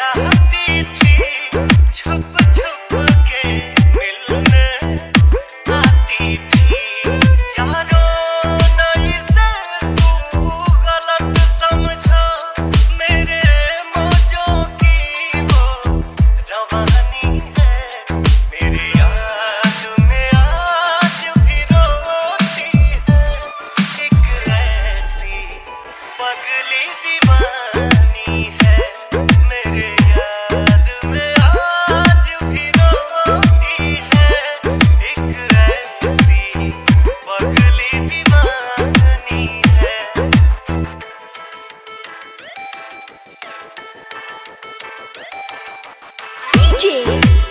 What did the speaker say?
Yeah. magic.